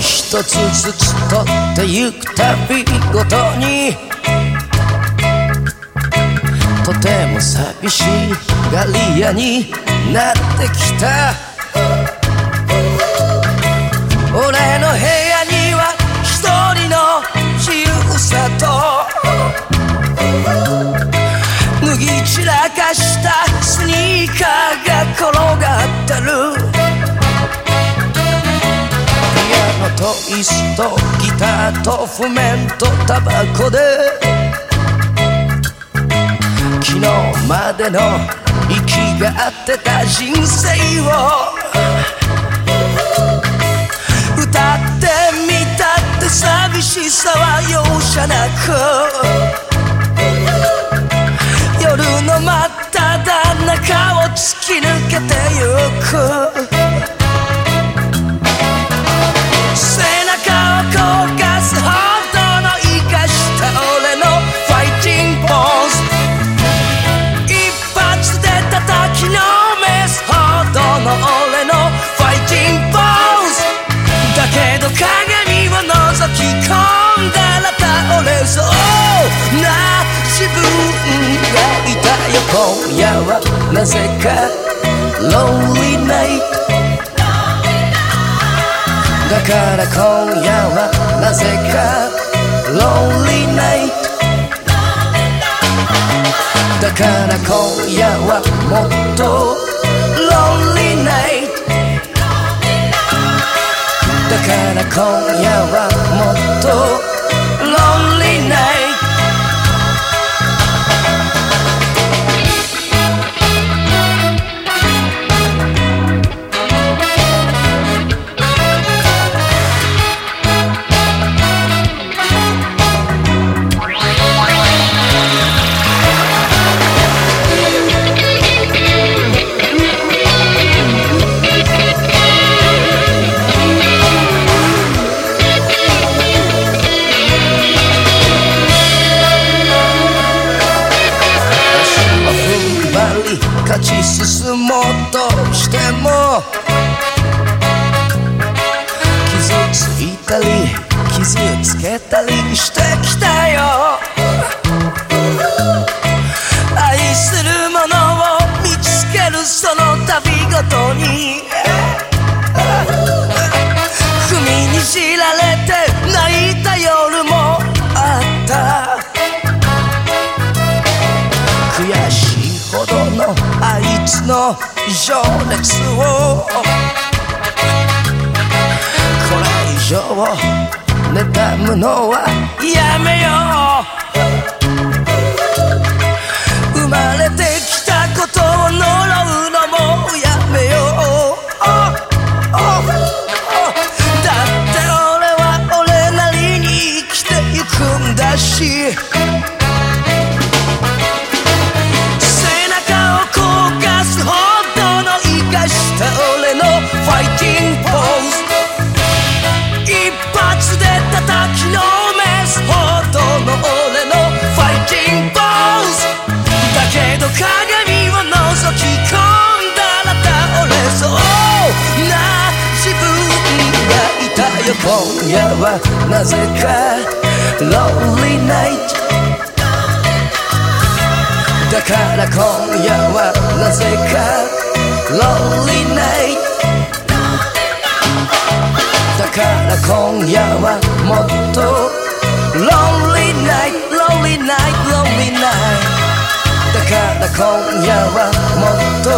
一つずつ取ってゆくたびごとに。とても寂しいがり屋になってきた。俺の部屋には一人の自由さと。脱ぎ散らかしたスニーカーが転がと椅子とギターと譜面とタバコで昨日までの息が合ってた人生を歌ってみたって寂しさは容赦なく夜の真っ只中を突き抜けてゆく。だけど鏡を覗き込んだら倒れそう。な自分がいたよ今夜は。なぜか。Lonely night だから今夜はなぜか。Lonely night だから今夜はもっと。から今夜はもっと傷つけたりしてきたよ愛するものを見つけるその度ごとに踏みにじられて泣いた夜もあった悔しいほどのあいつの情熱をこれ以上妬むのはやめ今夜はなぜか Lonely night だから今夜はなぜか Lonely night だから今夜はもっと Lonely night Lonely night Lonely night だから今夜はもっと